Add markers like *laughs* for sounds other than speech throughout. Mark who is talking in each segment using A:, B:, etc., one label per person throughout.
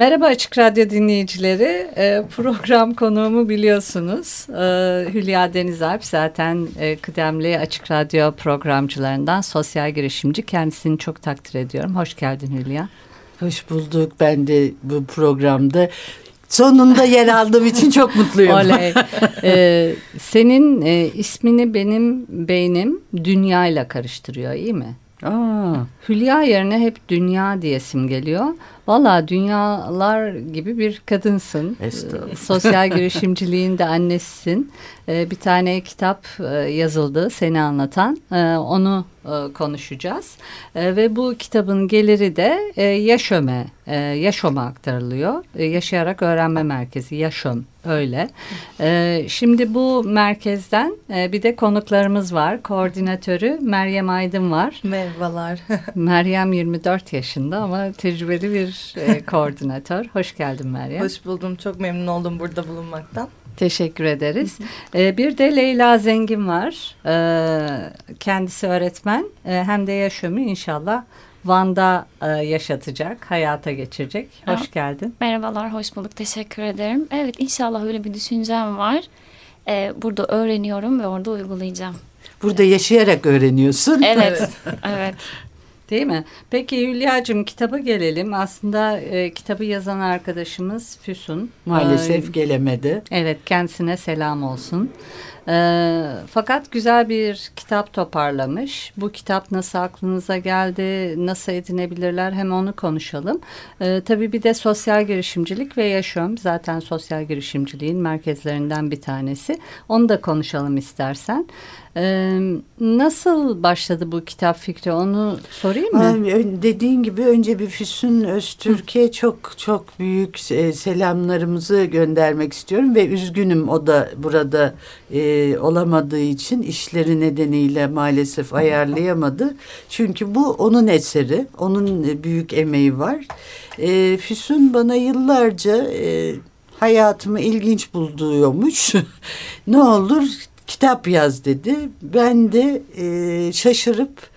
A: Merhaba Açık Radyo dinleyicileri. E, program konuğumu biliyorsunuz. E, Hülya Denizalp zaten e, kıdemli Açık Radyo programcılarından sosyal girişimci. Kendisini çok takdir ediyorum. Hoş geldin Hülya.
B: Hoş bulduk. Ben de bu programda sonunda yer aldığım için çok mutluyum. *laughs*
A: Oley. Ee, senin e, ismini benim beynim dünyayla karıştırıyor iyi mi?
B: Aa.
A: Hülya yerine hep dünya diyesim geliyor. Valla dünyalar gibi bir kadınsın.
B: Estağfurullah.
A: Sosyal girişimciliğin de annesisin. Ee, bir tane kitap e, yazıldı seni anlatan. Ee, onu e, konuşacağız. Ee, ve bu kitabın geliri de e, Yaşöm'e, e, Yaşöm'e aktarılıyor. E, Yaşayarak Öğrenme Merkezi, Yaşöm öyle. Ee, şimdi bu merkezden e, bir de konuklarımız var. Koordinatörü Meryem Aydın var.
C: Merhabalar. *laughs*
A: Meryem 24 yaşında ama tecrübeli bir e, *laughs* koordinatör. Hoş geldin Meryem.
C: Hoş buldum. Çok memnun oldum burada bulunmaktan.
A: Teşekkür ederiz. Ee, bir de Leyla Zengin var. Ee, kendisi öğretmen. Ee, hem de yaşamı inşallah Van'da e, yaşatacak, hayata geçirecek. Hoş
D: Ha.
A: geldin.
D: Merhabalar, hoş bulduk. Teşekkür ederim. Evet, inşallah öyle bir düşüncem var. Ee, burada öğreniyorum ve orada uygulayacağım.
B: Burada yaşayarak öğreniyorsun.
D: Evet, *laughs* evet.
A: Değil mi? Peki Hülya'cığım kitaba gelelim. Aslında e, kitabı yazan arkadaşımız Füsun.
B: Maalesef
A: Ee,
B: gelemedi.
A: Evet kendisine selam olsun. Ee, fakat güzel bir kitap toparlamış. Bu kitap nasıl aklınıza geldi, nasıl edinebilirler hem onu konuşalım. Ee, tabii bir de sosyal girişimcilik ve yaşam zaten sosyal girişimciliğin merkezlerinden bir tanesi. Onu da konuşalım istersen. Ee, nasıl başladı bu kitap fikri onu sorayım mı?
B: Dediğin gibi önce bir Füsun Öztürk'e çok çok büyük e, selamlarımızı göndermek istiyorum ve üzgünüm o da burada e, olamadığı için işleri nedeniyle maalesef ayarlayamadı. Çünkü bu onun eseri, onun e, büyük emeği var. E, Füsun bana yıllarca e, hayatımı ilginç bulduğumuş. *laughs* ne olur kitap yaz dedi. Ben de e, şaşırıp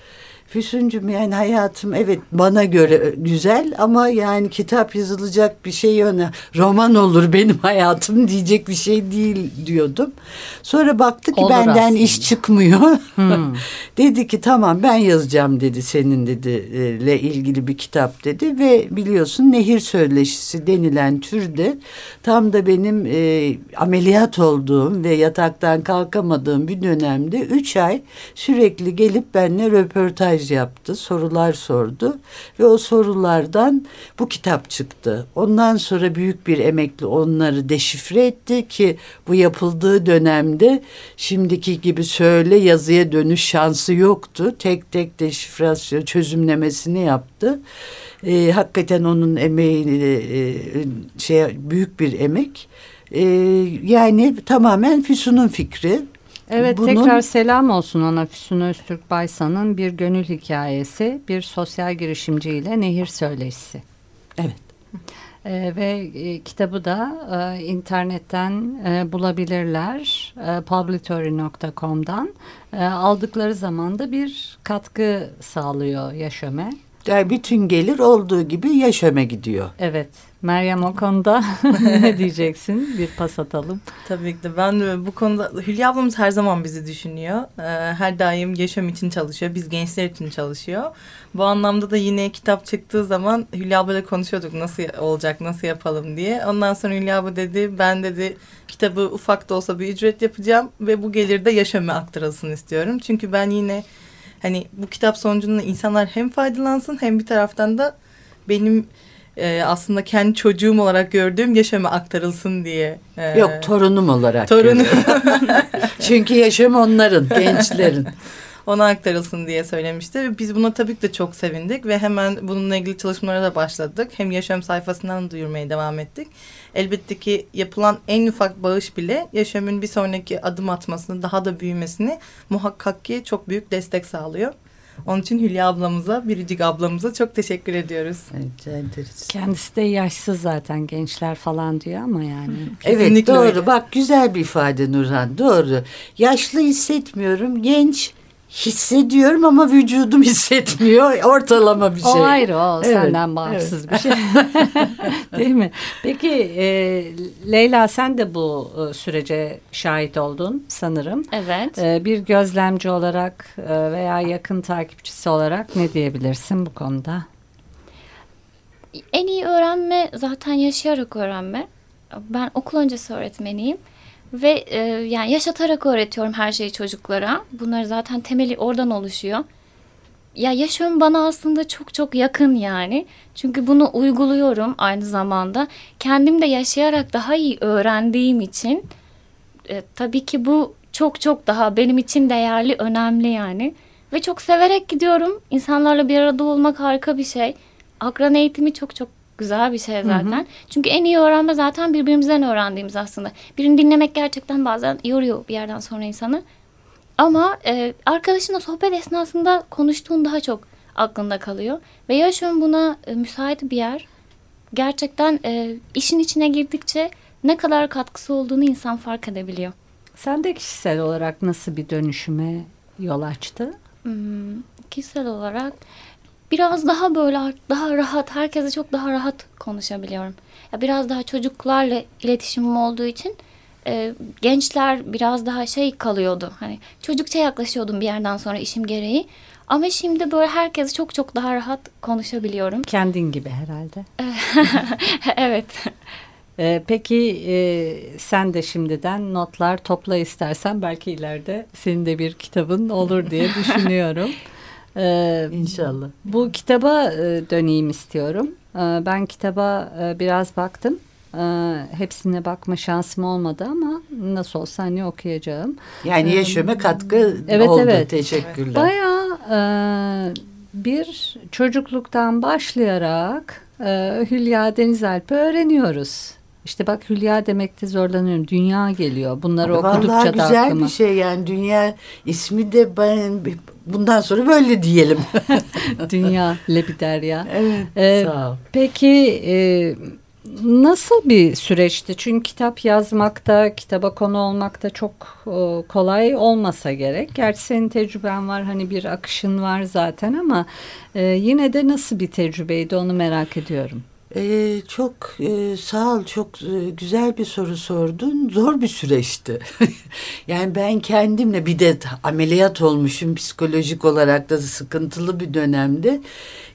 B: Füsuncum yani hayatım evet bana göre güzel ama yani kitap yazılacak bir şey öne roman olur benim *laughs* hayatım diyecek bir şey değil diyordum. Sonra baktı ki
A: Olur
B: benden
A: aslında.
B: iş çıkmıyor.
A: Hmm. *laughs*
B: dedi ki tamam ben yazacağım dedi senin dedi e, ile ilgili bir kitap dedi ve biliyorsun nehir söyleşisi denilen türde tam da benim e, ameliyat olduğum ve yataktan kalkamadığım bir dönemde üç ay sürekli gelip benimle röportaj yaptı sorular sordu ve o sorulardan bu kitap çıktı. Ondan sonra büyük bir emekli onları deşifre etti ki bu yapıldığı dönemde şimdiki gibi söyle yazıya dönüş şansı yoktu. Tek tek deşifrasyon çözümlemesini yaptı. Ee, hakikaten onun emeği e, şey büyük bir emek. Ee, yani tamamen Füsun'un fikri.
A: Evet
B: Bunun-
A: tekrar selam olsun ona Füsun Öztürk Baysan'ın bir gönül hikayesi, bir sosyal girişimciyle nehir söyleşisi.
B: Evet.
A: Ee, ve e, kitabı da e, internetten e, bulabilirler e, publitory.com'dan E, aldıkları zaman da bir katkı sağlıyor Yaşöme.
B: Yani bütün gelir olduğu gibi yaşama gidiyor.
A: Evet Meryem o konuda *laughs* *laughs* ne diyeceksin? Bir pas atalım.
C: Tabii ki de ben de bu konuda Hülya ablamız her zaman bizi düşünüyor. Ee, her daim yaşam için çalışıyor. Biz gençler için çalışıyor. Bu anlamda da yine kitap çıktığı zaman Hülya ablayla konuşuyorduk nasıl olacak, nasıl yapalım diye. Ondan sonra Hülya abla dedi ben dedi kitabı ufak da olsa bir ücret yapacağım ve bu gelir de yaşama aktarılsın istiyorum. Çünkü ben yine hani bu kitap sonucunda insanlar hem faydalansın hem bir taraftan da benim e, aslında kendi çocuğum olarak gördüğüm yaşama aktarılsın diye. e,
B: Yok torunum olarak.
C: Torunum. *laughs*
B: Çünkü yaşam onların, gençlerin.
C: ona aktarılsın diye söylemişti. Ve Biz buna tabii ki de çok sevindik ve hemen bununla ilgili çalışmalara da başladık. Hem Yaşam sayfasından duyurmaya devam ettik. Elbette ki yapılan en ufak bağış bile Yaşam'ın bir sonraki adım atmasını, daha da büyümesini muhakkak ki çok büyük destek sağlıyor. Onun için Hülya ablamıza, Biricik ablamıza çok teşekkür ediyoruz.
B: Rica ederiz.
A: Kendisi de yaşsız zaten gençler falan diyor ama yani. *laughs*
B: Evet
C: Kesinlikle
B: doğru.
C: öyle.
B: Bak güzel bir ifade Nurhan. Doğru. Yaşlı hissetmiyorum. Genç hissediyorum ama vücudum *laughs* hissetmiyor. Ortalama bir şey.
A: O ayrı o
B: Evet,
A: senden bağımsız bir şey. *laughs* Değil mi? Peki e, Leyla sen de bu e, sürece şahit oldun sanırım.
D: Evet.
A: E, bir gözlemci olarak e, veya yakın takipçisi olarak ne diyebilirsin bu konuda?
D: En iyi öğrenme zaten yaşayarak öğrenme. Ben okul öncesi öğretmeniyim. Ve e, yani yaşatarak öğretiyorum her şeyi çocuklara. Bunlar zaten temeli oradan oluşuyor. Ya yaşam bana aslında çok çok yakın yani. Çünkü bunu uyguluyorum aynı zamanda. Kendim de yaşayarak daha iyi öğrendiğim için e, tabii ki bu çok çok daha benim için değerli, önemli yani. Ve çok severek gidiyorum. İnsanlarla bir arada olmak harika bir şey. Akran eğitimi çok çok güzel bir şey zaten. Çünkü en iyi öğrenme zaten birbirimizden öğrendiğimiz aslında. Birini dinlemek gerçekten bazen yoruyor bir yerden sonra insanı. Ama e, arkadaşınla sohbet esnasında konuştuğun daha çok aklında kalıyor. Ve yaşam buna e, müsait bir yer. Gerçekten e, işin içine girdikçe ne kadar katkısı olduğunu insan fark edebiliyor.
A: Sen de kişisel olarak nasıl bir dönüşüme yol açtı?
D: Hmm, kişisel olarak biraz daha böyle daha rahat, herkese çok daha rahat konuşabiliyorum. Ya biraz daha çocuklarla iletişimim olduğu için e, gençler biraz daha şey kalıyordu. Hani çocukça yaklaşıyordum bir yerden sonra işim gereği. Ama şimdi böyle herkese çok çok daha rahat konuşabiliyorum.
A: Kendin gibi herhalde. *laughs*
D: evet.
A: Ee, peki e, sen de şimdiden notlar topla istersen belki ileride senin de bir kitabın olur diye *laughs* düşünüyorum. Ee,
B: İnşallah.
A: bu kitaba e, döneyim istiyorum. Ee, ben kitaba e, biraz baktım. Ee, hepsine bakma şansım olmadı ama nasıl olsa hani okuyacağım.
B: Yani yaşama katkı
A: Evet,
B: oldu.
A: evet.
B: Teşekkürler.
A: Bayağı e, bir çocukluktan başlayarak e, Hülya Denizalp'i öğreniyoruz. İşte bak Hülya demekte zorlanıyorum. Dünya geliyor. Bunları okudukça
B: Vallahi
A: da
B: güzel
A: aklıma.
B: bir şey yani dünya ismi de ben bundan sonra böyle diyelim. *laughs*
A: Dünya Lebiderya.
B: evet.
A: Ee,
B: Sağ ol.
A: Peki e, nasıl bir süreçti? Çünkü kitap yazmakta, kitaba konu olmakta çok e, kolay olmasa gerek. Gerçi senin tecrüben var, hani bir akışın var zaten ama e, yine de nasıl bir tecrübeydi onu merak ediyorum.
B: Ee, çok e, sağ ol çok e, güzel bir soru sordun zor bir süreçti *laughs* yani ben kendimle bir de ameliyat olmuşum psikolojik olarak da sıkıntılı bir dönemde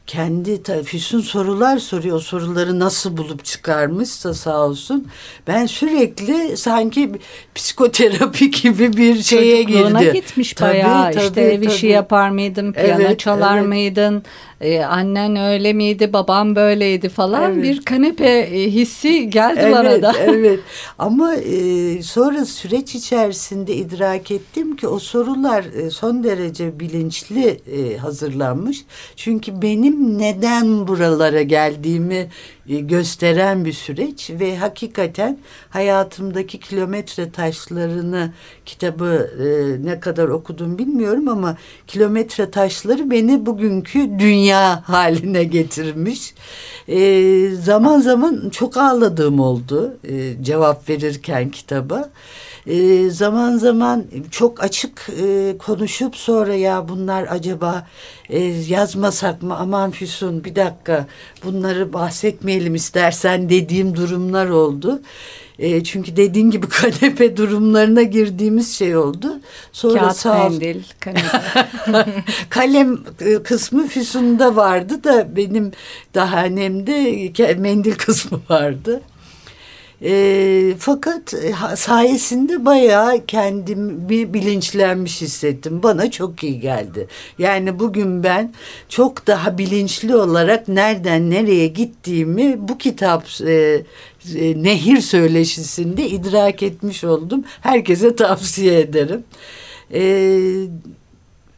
B: kendi Füsun sorular soruyor o soruları nasıl bulup çıkarmışsa sağ olsun ben sürekli sanki psikoterapi *laughs* gibi bir şeye
A: Çocukluğuna
B: girdi.
A: gitmiş
B: Tabii,
A: bayağı. işte
B: tabii,
A: ev işi
B: tabii.
A: yapar mıydın, piyano
B: Evet,
A: çalar
B: evet.
A: mıydın, Ee, annen öyle miydi, babam böyleydi falan.
B: Evet.
A: Bir kanepe e, hissi geldi
B: evet,
A: bana da.
B: Evet *laughs* ama e, sonra süreç içerisinde idrak ettim ki o sorular e, son derece bilinçli e, hazırlanmış. Çünkü benim neden buralara geldiğimi e, gösteren bir süreç ve hakikaten hayatımdaki kilometre taşlarını kitabı e, ne kadar okudum bilmiyorum ama kilometre taşları beni bugünkü dünya *laughs* haline getirmiş. E, zaman zaman çok ağladığım oldu e, cevap verirken kitaba. E, zaman zaman çok açık e, konuşup sonra ya bunlar acaba e, yazmasak mı aman Füsun bir dakika bunları bahsetmeyelim istersen dediğim durumlar oldu. E, çünkü dediğin gibi *laughs* kanepe durumlarına girdiğimiz şey oldu. Sonra
A: Kağıt
B: sağ
A: mendil, kanepe. *laughs*
B: kalem e, kısmı Füsun'da vardı da benim dahanemde ke- mendil kısmı vardı. E, fakat e, ha- sayesinde bayağı kendimi bilinçlenmiş hissettim. Bana çok iyi geldi. Yani bugün ben çok daha bilinçli olarak nereden nereye gittiğimi bu kitap e, e, Nehir Söyleşisi'nde idrak etmiş oldum. Herkese tavsiye ederim. E,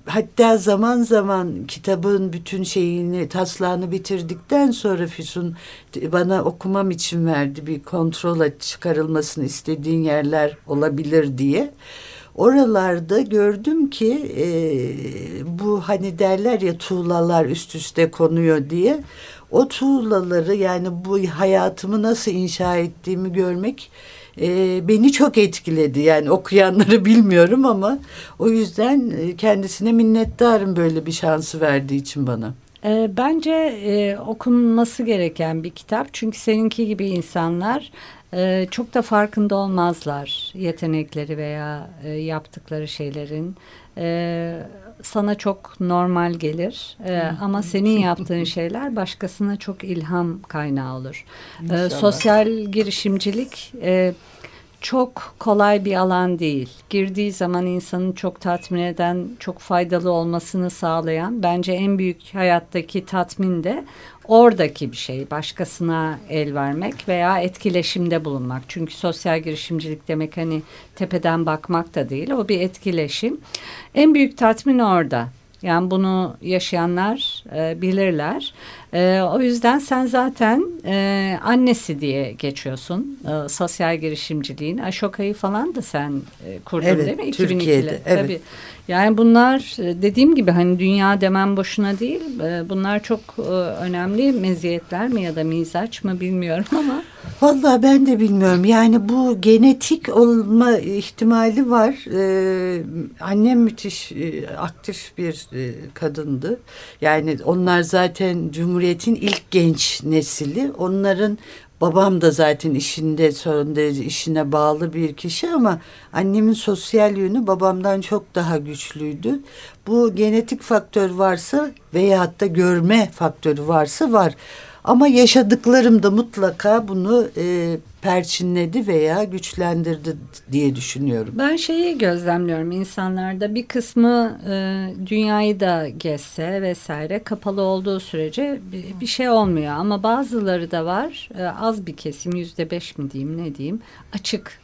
B: hatta zaman zaman kitabın bütün şeyini taslağını bitirdikten sonra Füsun bana okumam için verdi bir kontrol çıkarılmasını istediğin yerler olabilir diye. Oralarda gördüm ki e, bu hani derler ya tuğlalar üst üste konuyor diye o tuğlaları yani bu hayatımı nasıl inşa ettiğimi görmek e, beni çok etkiledi. Yani okuyanları *laughs* bilmiyorum ama o yüzden e, kendisine minnettarım böyle bir şansı verdiği için bana.
A: E, bence e, okunması gereken bir kitap. Çünkü seninki gibi insanlar e, çok da farkında olmazlar yetenekleri veya e, yaptıkları şeylerin. E, sana çok normal gelir e, ama senin yaptığın *laughs* şeyler başkasına çok ilham kaynağı olur. E, sosyal girişimcilik e, çok kolay bir alan değil. Girdiği zaman insanın çok tatmin eden, çok faydalı olmasını sağlayan bence en büyük hayattaki tatmin de oradaki bir şey. Başkasına el vermek veya etkileşimde bulunmak. Çünkü sosyal girişimcilik demek hani tepeden bakmak da değil. O bir etkileşim. En büyük tatmin orada. Yani bunu yaşayanlar e, bilirler. E, o yüzden sen zaten e, annesi diye geçiyorsun. E, sosyal girişimciliğin. Aşoka'yı falan da sen e, kurdun
B: evet,
A: değil mi?
B: Türkiye'de. Evet. Tabii.
A: Yani bunlar e, dediğim gibi hani dünya demem boşuna değil. E, bunlar çok e, önemli meziyetler mi ya da mizaç mı bilmiyorum *laughs* ama.
B: Vallahi ben de bilmiyorum. Yani bu genetik olma ihtimali var. Ee, annem müthiş aktif bir kadındı. Yani onlar zaten Cumhuriyet'in ilk genç nesili. Onların Babam da zaten işinde son derece işine bağlı bir kişi ama annemin sosyal yönü babamdan çok daha güçlüydü. Bu genetik faktör varsa veya da görme faktörü varsa var. Ama yaşadıklarım da mutlaka bunu e, perçinledi veya güçlendirdi diye düşünüyorum.
A: Ben şeyi gözlemliyorum insanlarda bir kısmı e, dünyayı da gezse vesaire kapalı olduğu sürece bir, bir şey olmuyor. Ama bazıları da var e, az bir kesim yüzde beş mi diyeyim ne diyeyim açık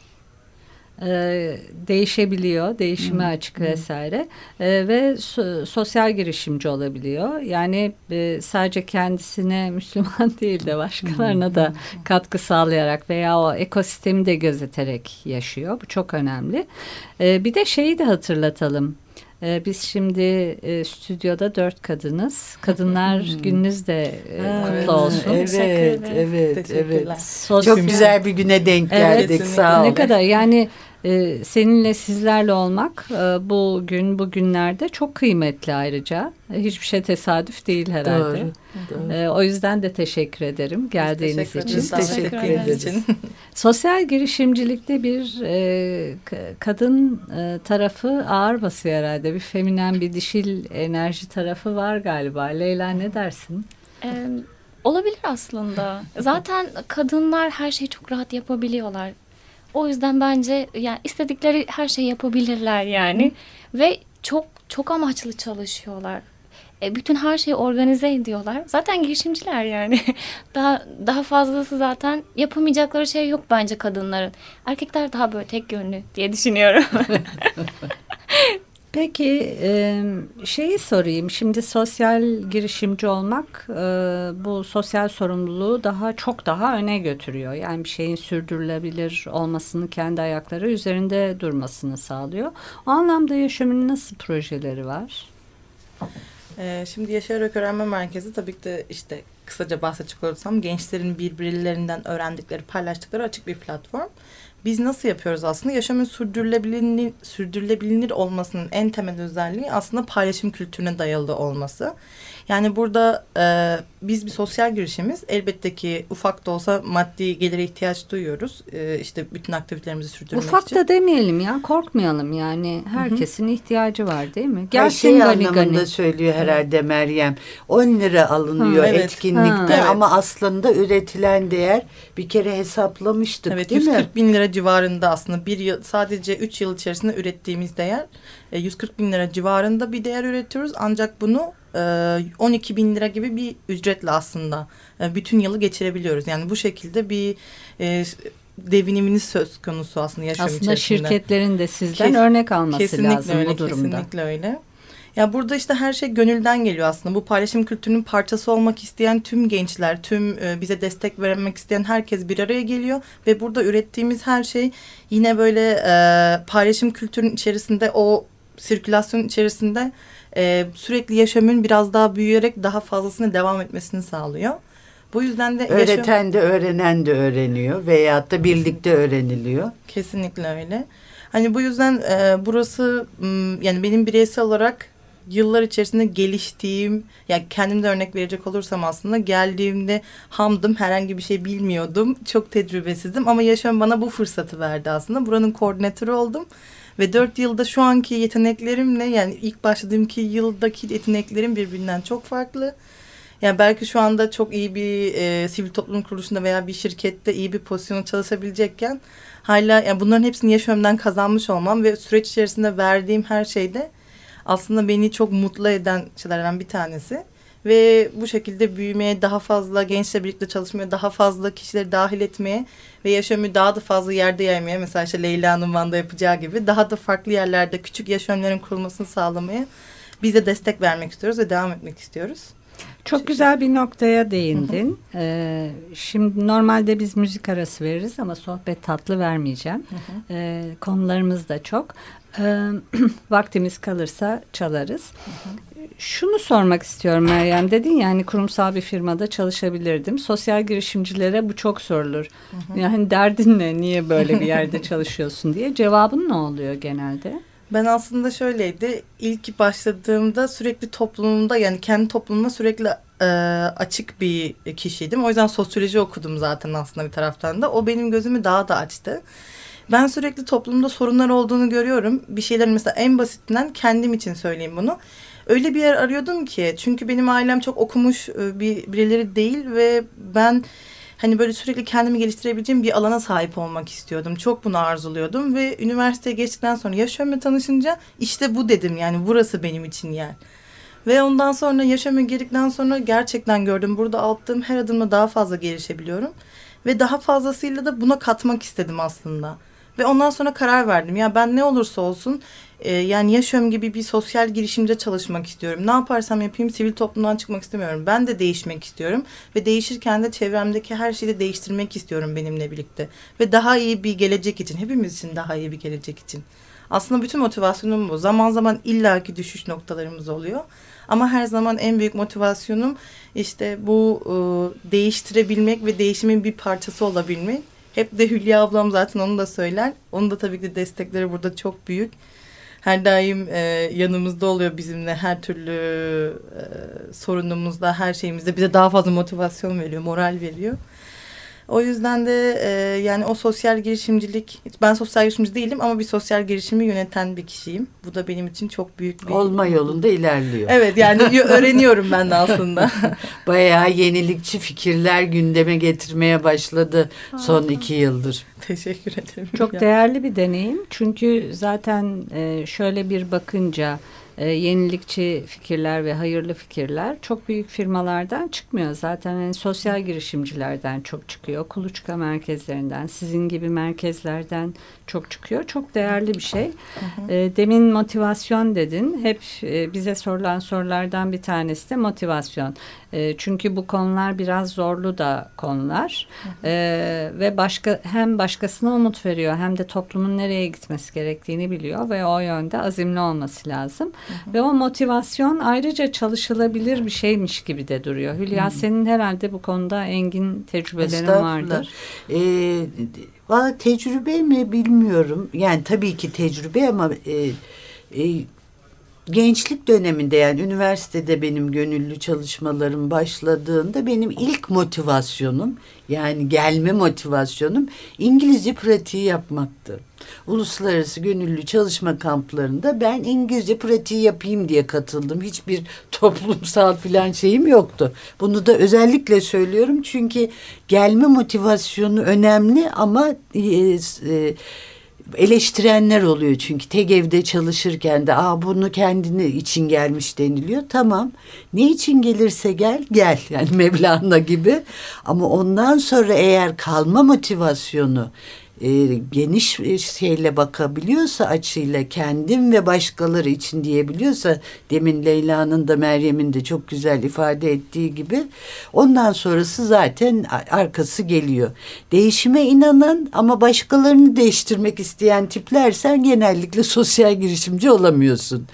A: e, değişebiliyor, değişime açık vesaire e, ve so, sosyal girişimci olabiliyor. Yani e, sadece kendisine *laughs* Müslüman değil de başkalarına da katkı sağlayarak veya o ekosistemi de gözeterek yaşıyor. Bu çok önemli. E, bir de şeyi de hatırlatalım. Ee, biz şimdi e, stüdyoda dört kadınız. Kadınlar gününüz de e, kutlu evet, olsun.
B: Evet, evet, evet. Çok güzel bir güne denk geldik. Evet, Sağ olun.
A: Ne kadar yani e, seninle sizlerle olmak e, bu gün bugünlerde çok kıymetli ayrıca. Hiçbir şey tesadüf değil herhalde. Doğru, doğru. E, o yüzden de teşekkür ederim geldiğiniz
C: teşekkür
A: için. Biz
C: teşekkür ederiz. *laughs*
A: Sosyal girişimcilikte bir e, kadın e, tarafı ağır basıyor herhalde. Bir feminen bir dişil enerji tarafı var galiba. Leyla ne dersin?
D: Ee, olabilir aslında. Zaten kadınlar her şeyi çok rahat yapabiliyorlar. O yüzden bence yani istedikleri her şeyi yapabilirler yani. Hı. Ve çok çok amaçlı çalışıyorlar. E, bütün her şeyi organize ediyorlar. Zaten girişimciler yani. *laughs* daha daha fazlası zaten yapamayacakları şey yok bence kadınların. Erkekler daha böyle tek yönlü diye düşünüyorum. *laughs*
A: Peki şeyi sorayım. Şimdi sosyal girişimci olmak bu sosyal sorumluluğu daha çok daha öne götürüyor. Yani bir şeyin sürdürülebilir olmasını kendi ayakları üzerinde durmasını sağlıyor. O anlamda yaşamın nasıl projeleri var?
C: Şimdi Yaşayarak Öğrenme Merkezi tabii ki de işte kısaca bahsedecek olursam gençlerin birbirlerinden öğrendikleri, paylaştıkları açık bir platform biz nasıl yapıyoruz aslında? Yaşamın sürdürülebilir, sürdürülebilir olmasının en temel özelliği aslında paylaşım kültürüne dayalı olması. Yani burada e, biz bir sosyal girişimiz. Elbette ki ufak da olsa maddi gelire ihtiyaç duyuyoruz. E, işte bütün aktivitelerimizi sürdürmek
A: ufak
C: için.
A: Ufak da demeyelim ya korkmayalım yani. Herkesin Hı -hı. ihtiyacı var değil mi?
B: Gelsin Her şey gani anlamında gani. söylüyor herhalde Meryem. 10 lira alınıyor ha, evet. etkinlikte ha. ama aslında üretilen değer bir kere hesaplamıştık
C: evet,
B: değil
C: 140 mi? bin lira civarında aslında bir yıl sadece 3 yıl içerisinde ürettiğimiz değer 140 e, bin lira civarında bir değer üretiyoruz. Ancak bunu 12 e, bin lira gibi bir ücretle aslında e, bütün yılı geçirebiliyoruz. Yani bu şekilde bir deviniminiz söz konusu aslında yaşam
A: aslında
C: içerisinde.
A: Aslında şirketlerin de sizden Kes, örnek alması lazım öyle, bu durumda.
C: Kesinlikle öyle. Ya burada işte her şey gönülden geliyor aslında. Bu paylaşım kültürünün parçası olmak isteyen tüm gençler, tüm e, bize destek vermek isteyen herkes bir araya geliyor ve burada ürettiğimiz her şey yine böyle e, paylaşım kültürünün içerisinde o sirkülasyon içerisinde e, sürekli yaşamın biraz daha büyüyerek daha fazlasını devam etmesini sağlıyor. Bu yüzden de
B: öğreten de öğrenen de öğreniyor veyahut da birlikte öğreniliyor.
C: Kesinlikle öyle. Hani bu yüzden e, burası yani benim bireysel olarak yıllar içerisinde geliştiğim, yani kendimde örnek verecek olursam aslında geldiğimde hamdım, herhangi bir şey bilmiyordum. Çok tecrübesizdim ama yaşam bana bu fırsatı verdi aslında. Buranın koordinatörü oldum. Ve dört yılda şu anki yeteneklerimle yani ilk başladığım ki yıldaki yeteneklerim birbirinden çok farklı. Yani belki şu anda çok iyi bir e, sivil toplum kuruluşunda veya bir şirkette iyi bir pozisyona çalışabilecekken hala yani bunların hepsini yaşamdan kazanmış olmam ve süreç içerisinde verdiğim her şeyde aslında beni çok mutlu eden şeylerden bir tanesi. Ve bu şekilde büyümeye, daha fazla gençle birlikte çalışmaya, daha fazla kişileri dahil etmeye ve yaşamı daha da fazla yerde yaymaya, mesela işte Leyla'nın Van'da yapacağı gibi daha da farklı yerlerde küçük yaşamların kurulmasını sağlamaya biz de destek vermek istiyoruz ve devam etmek istiyoruz.
A: Çok güzel bir noktaya değindin. Ee, şimdi normalde biz müzik arası veririz ama sohbet tatlı vermeyeceğim. Ee, konularımız da çok. Ee, *clears throat* vaktimiz kalırsa çalarız. Şunu sormak istiyorum Meryem. Dedin ya hani kurumsal bir firmada çalışabilirdim. Sosyal girişimcilere bu çok sorulur. Yani derdin ne? Niye böyle bir yerde *laughs* çalışıyorsun diye. Cevabın ne oluyor genelde?
C: Ben aslında şöyleydi. İlk başladığımda sürekli toplumumda yani kendi toplumuma sürekli e, açık bir kişiydim. O yüzden sosyoloji okudum zaten aslında bir taraftan da. O benim gözümü daha da açtı. Ben sürekli toplumda sorunlar olduğunu görüyorum. Bir şeyler mesela en basitinden kendim için söyleyeyim bunu. Öyle bir yer arıyordum ki çünkü benim ailem çok okumuş e, bir birileri değil ve ben hani böyle sürekli kendimi geliştirebileceğim bir alana sahip olmak istiyordum. Çok bunu arzuluyordum ve üniversiteye geçtikten sonra yaşamla tanışınca işte bu dedim yani burası benim için yer. Ve ondan sonra yaşama girdikten sonra gerçekten gördüm burada attığım her adımda daha fazla gelişebiliyorum. Ve daha fazlasıyla da buna katmak istedim aslında. Ve ondan sonra karar verdim. Ya ben ne olursa olsun e, yani yaşıyorum gibi bir sosyal girişimde çalışmak istiyorum. Ne yaparsam yapayım sivil toplumdan çıkmak istemiyorum. Ben de değişmek istiyorum. Ve değişirken de çevremdeki her şeyi de değiştirmek istiyorum benimle birlikte. Ve daha iyi bir gelecek için. Hepimiz için daha iyi bir gelecek için. Aslında bütün motivasyonum bu. Zaman zaman illaki düşüş noktalarımız oluyor. Ama her zaman en büyük motivasyonum işte bu e, değiştirebilmek ve değişimin bir parçası olabilmek. Hep de Hülya ablam zaten onu da söyler. Onun da tabii ki destekleri burada çok büyük. Her daim e, yanımızda oluyor bizimle her türlü e, sorunumuzda, her şeyimizde bize daha fazla motivasyon veriyor, moral veriyor. O yüzden de e, yani o sosyal girişimcilik, ben sosyal girişimci değilim ama bir sosyal girişimi yöneten bir kişiyim. Bu da benim için çok büyük bir...
B: Olma yolunda ilerliyor.
C: Evet yani *laughs* öğreniyorum ben de aslında. *laughs*
B: Bayağı yenilikçi fikirler gündeme getirmeye başladı son iki yıldır.
C: Teşekkür ederim.
A: Çok değerli bir deneyim. Çünkü zaten e, şöyle bir bakınca e, yenilikçi fikirler ve hayırlı fikirler çok büyük firmalardan çıkmıyor. Zaten yani sosyal girişimcilerden çok çıkıyor. Kuluçka merkezlerinden, sizin gibi merkezlerden çok çıkıyor. Çok değerli bir şey. E, demin motivasyon dedin. Hep e, bize sorulan sorulardan bir tanesi de motivasyon. E, çünkü bu konular biraz zorlu da konular. E, ve başka hem başkasına umut veriyor hem de toplumun nereye gitmesi gerektiğini biliyor ve o yönde azimli olması lazım. Ve o motivasyon ayrıca çalışılabilir bir şeymiş gibi de duruyor. Hülya hı senin herhalde bu konuda engin tecrübelerin vardır.
B: Ee, Valla tecrübe mi bilmiyorum. Yani tabii ki tecrübe ama e, e, gençlik döneminde yani üniversitede benim gönüllü çalışmalarım başladığında benim ilk motivasyonum yani gelme motivasyonum İngilizce pratiği yapmaktı. Uluslararası gönüllü çalışma kamplarında ben İngilizce pratiği yapayım diye katıldım. Hiçbir toplumsal filan şeyim yoktu. Bunu da özellikle söylüyorum çünkü gelme motivasyonu önemli ama e, e, eleştirenler oluyor çünkü. Tek evde çalışırken de aa bunu kendini için gelmiş deniliyor. Tamam. Ne için gelirse gel gel. Yani Mevlana gibi. Ama ondan sonra eğer kalma motivasyonu e, geniş şeyle bakabiliyorsa açıyla kendim ve başkaları için diyebiliyorsa demin Leyla'nın da Meryem'in de çok güzel ifade ettiği gibi ondan sonrası zaten arkası geliyor. Değişime inanan ama başkalarını değiştirmek isteyen tiplersen genellikle *laughs* sosyal girişimci olamıyorsun.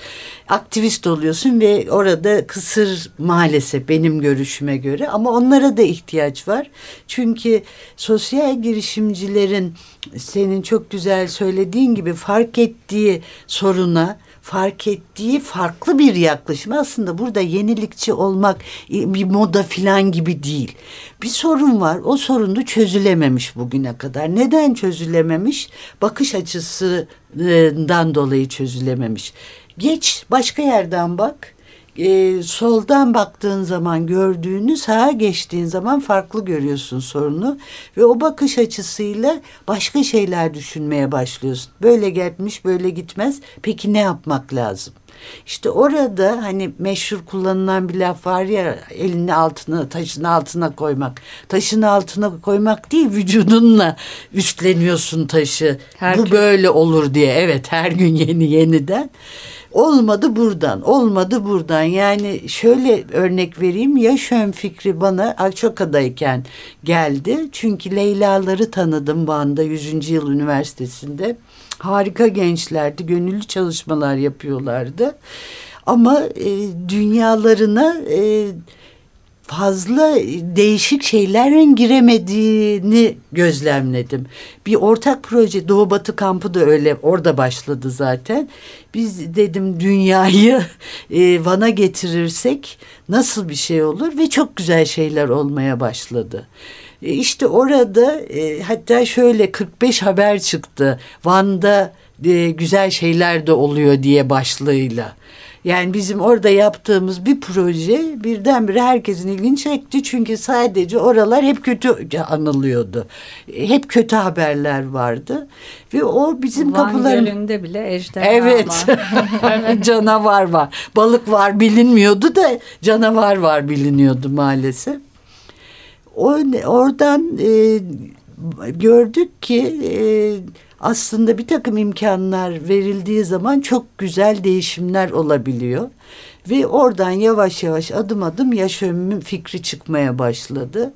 B: Aktivist oluyorsun ve orada kısır maalesef benim görüşüme göre ama onlara da ihtiyaç var. Çünkü sosyal girişimcilerin senin çok güzel söylediğin gibi fark ettiği soruna fark ettiği farklı bir yaklaşım. Aslında burada yenilikçi olmak bir moda filan gibi değil. Bir sorun var. O sorun da çözülememiş bugüne kadar. Neden çözülememiş? Bakış açısından dolayı çözülememiş. Geç başka yerden bak e, soldan baktığın zaman gördüğünü sağa geçtiğin zaman farklı görüyorsun sorunu ve o bakış açısıyla başka şeyler düşünmeye başlıyorsun. Böyle gelmiş böyle gitmez peki ne yapmak lazım? İşte orada hani meşhur kullanılan bir laf var ya elini altına taşın altına koymak. Taşın altına koymak değil vücudunla üstleniyorsun taşı. Her Bu gün. böyle olur diye evet her gün yeni yeniden. Olmadı buradan, olmadı buradan. Yani şöyle örnek vereyim. Yaşön fikri bana Akçoka'dayken geldi. Çünkü Leyla'ları tanıdım Van'da 100. Yıl Üniversitesi'nde. Harika gençlerdi, gönüllü çalışmalar yapıyorlardı. Ama e, dünyalarına... E, fazla değişik şeylerin giremediğini gözlemledim. Bir ortak proje Doğu Batı kampı da öyle orada başladı zaten. Biz dedim dünyayı *laughs* e, Van'a getirirsek nasıl bir şey olur ve çok güzel şeyler olmaya başladı. E, işte orada e, hatta şöyle 45 haber çıktı. Van'da e, güzel şeyler de oluyor diye başlığıyla. Yani bizim orada yaptığımız bir proje birdenbire herkesin ilgini çekti. Çünkü sadece oralar hep kötü anılıyordu. Hep kötü haberler vardı. Ve o bizim
A: Van
B: kapıların...
A: Gölü'nde bile ejderha
B: evet. var. *laughs* canavar var. Balık var bilinmiyordu da canavar var biliniyordu maalesef. O, oradan e, gördük ki... E, aslında bir takım imkanlar verildiği zaman çok güzel değişimler olabiliyor. Ve oradan yavaş yavaş adım adım yaşamın fikri çıkmaya başladı.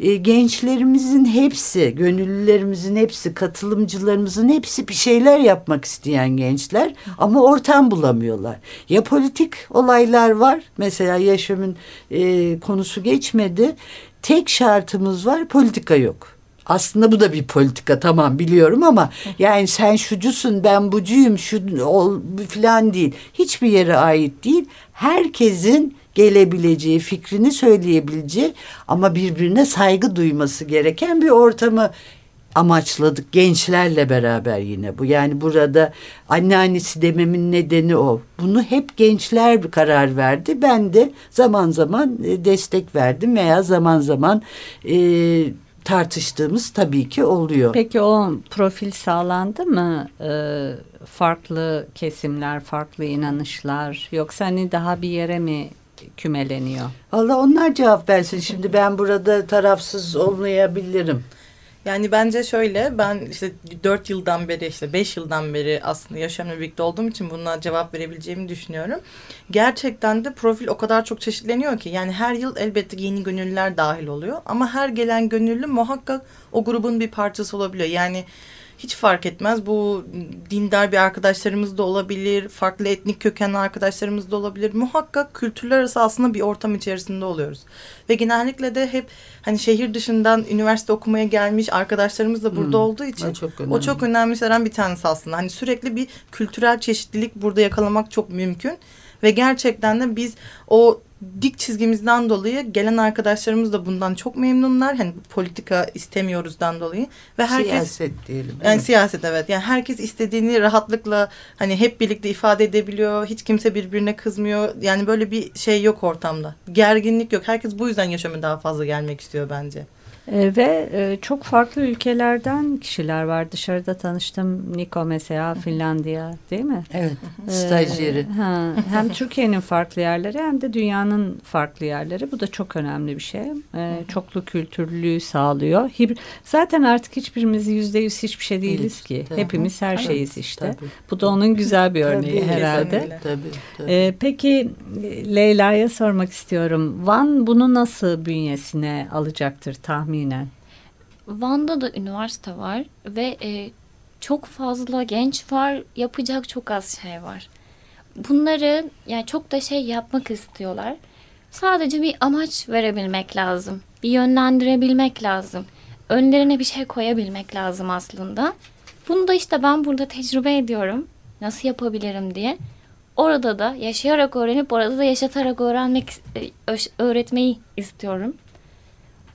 B: E, gençlerimizin hepsi, gönüllülerimizin hepsi, katılımcılarımızın hepsi bir şeyler yapmak isteyen gençler ama ortam bulamıyorlar. Ya politik olaylar var, mesela yaşamın e, konusu geçmedi. Tek şartımız var, politika yok. Aslında bu da bir politika tamam biliyorum ama yani sen şucusun ben bucuyum şu ol falan değil. Hiçbir yere ait değil. Herkesin gelebileceği, fikrini söyleyebileceği ama birbirine saygı duyması gereken bir ortamı amaçladık gençlerle beraber yine bu. Yani burada anneannesi dememin nedeni o. Bunu hep gençler bir karar verdi. Ben de zaman zaman e, destek verdim veya zaman zaman e, tartıştığımız tabii ki oluyor.
A: Peki o profil sağlandı mı? Ee, farklı kesimler, farklı inanışlar yoksa hani daha bir yere mi kümeleniyor?
B: Allah onlar cevap versin. Şimdi ben burada tarafsız olmayabilirim.
C: Yani bence şöyle ben işte dört yıldan beri işte beş yıldan beri aslında yaşamla birlikte olduğum için buna cevap verebileceğimi düşünüyorum. Gerçekten de profil o kadar çok çeşitleniyor ki yani her yıl elbette yeni gönüllüler dahil oluyor ama her gelen gönüllü muhakkak o grubun bir parçası olabiliyor. Yani hiç fark etmez. Bu dindar bir arkadaşlarımız da olabilir, farklı etnik kökenli arkadaşlarımız da olabilir. Muhakkak kültürler arası aslında bir ortam içerisinde oluyoruz. Ve genellikle de hep hani şehir dışından üniversite okumaya gelmiş arkadaşlarımız da burada hmm, olduğu için çok o çok önemli şeylerden bir tanesi aslında. Hani sürekli bir kültürel çeşitlilik burada yakalamak çok mümkün. Ve gerçekten de biz o dik çizgimizden dolayı gelen arkadaşlarımız da bundan çok memnunlar. Hani politika istemiyoruzdan dolayı ve herkes
B: siyaset diyelim.
C: Yani evet. siyaset evet. Yani herkes istediğini rahatlıkla hani hep birlikte ifade edebiliyor. Hiç kimse birbirine kızmıyor. Yani böyle bir şey yok ortamda. Gerginlik yok. Herkes bu yüzden yaşamı daha fazla gelmek istiyor bence.
A: E, ve e, çok farklı ülkelerden kişiler var. Dışarıda tanıştım. Niko mesela Finlandiya değil mi?
B: Evet. Stajyeri.
A: E, ha, hem Türkiye'nin farklı yerleri hem de dünyanın farklı yerleri. Bu da çok önemli bir şey. E, çoklu kültürlülüğü sağlıyor. Zaten artık hiçbirimiz yüzde yüz hiçbir şey değiliz ki.
B: Tabii.
A: Hepimiz her
B: Evet,
A: şeyiz işte.
B: tabii.
A: Bu da onun güzel bir örneği
B: Tabii,
A: herhalde.
B: Tabii, tabii.
A: Ee, peki Leyla'ya sormak istiyorum. Van bunu nasıl bünyesine alacaktır tahminen?
D: Van'da da üniversite var ve e, çok fazla genç var. Yapacak çok az şey var. Bunları yani çok da şey yapmak istiyorlar. Sadece bir amaç verebilmek lazım. Bir yönlendirebilmek lazım. Önlerine bir şey koyabilmek lazım aslında. Bunu da işte ben burada tecrübe ediyorum. Nasıl yapabilirim diye. Orada da yaşayarak öğrenip orada da yaşatarak öğrenmek e, öğretmeyi istiyorum.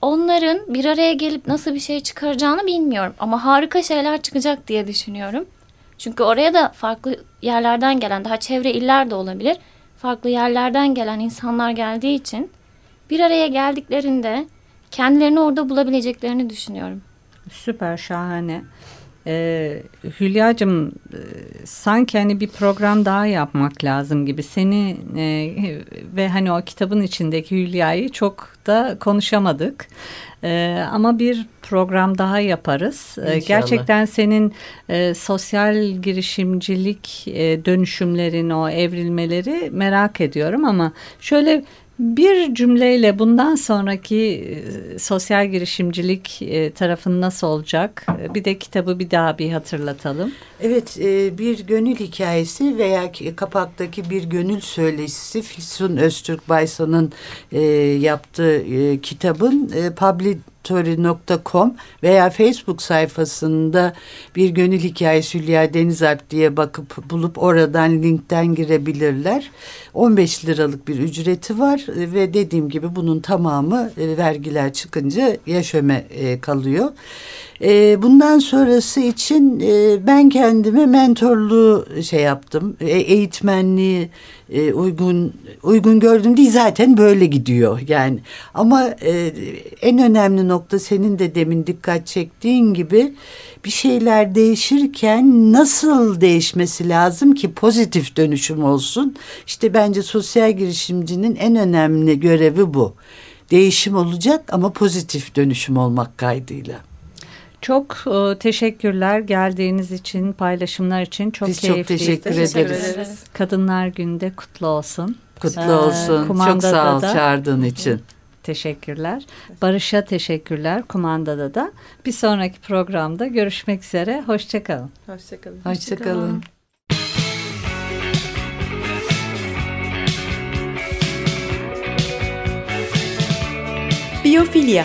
D: Onların bir araya gelip nasıl bir şey çıkaracağını bilmiyorum ama harika şeyler çıkacak diye düşünüyorum. Çünkü oraya da farklı yerlerden gelen, daha çevre iller de olabilir. Farklı yerlerden gelen insanlar geldiği için bir araya geldiklerinde kendilerini orada bulabileceklerini düşünüyorum.
A: Süper şahane. Ee, Hülya'cığım e, sanki hani bir program daha yapmak lazım gibi. Seni e, ve hani o kitabın içindeki Hülya'yı çok da konuşamadık. Ee, ama bir program daha yaparız. Ee, gerçekten senin e, sosyal girişimcilik e, dönüşümlerin, o evrilmeleri merak ediyorum ama şöyle bir cümleyle bundan sonraki e, sosyal girişimcilik e, tarafın nasıl olacak? E, Bir de kitabı bir daha bir hatırlatalım.
B: Evet bir gönül hikayesi veya ki- kapaktaki bir gönül söyleşisi Füsun Öztürk Baysan'ın yaptığı kitabın e, publitory.com veya Facebook sayfasında bir gönül hikayesi Hülya Denizalp diye bakıp bulup oradan linkten girebilirler. 15 liralık bir ücreti var ve dediğim gibi bunun tamamı e, vergiler çıkınca yaşöme e, kalıyor. E, bundan sonrası için ben kendime mentorluğu şey yaptım. Eğitmenliği e, uygun uygun gördüm değil zaten böyle gidiyor yani. Ama e, en önemli nokta senin de demin dikkat çektiğin gibi bir şeyler değişirken nasıl değişmesi lazım ki pozitif dönüşüm olsun? İşte bence sosyal girişimcinin en önemli görevi bu. Değişim olacak ama pozitif dönüşüm olmak kaydıyla.
A: Çok e, teşekkürler geldiğiniz için, paylaşımlar için. Çok
B: Biz çok
A: keyifliydi.
B: teşekkür
C: Teşekkür
B: ederiz.
C: ederiz.
A: Kadınlar Günde kutlu olsun.
B: Kutlu
A: Ee,
B: olsun. Çok
A: kumandada
B: sağ ol
A: da-
B: çağırdığın için.
A: Teşekkürler. Barış'a teşekkürler kumandada da. Bir sonraki programda görüşmek üzere. Hoşçakalın.
C: Hoşçakalın.
B: Hoşçakalın.
E: Biyofilya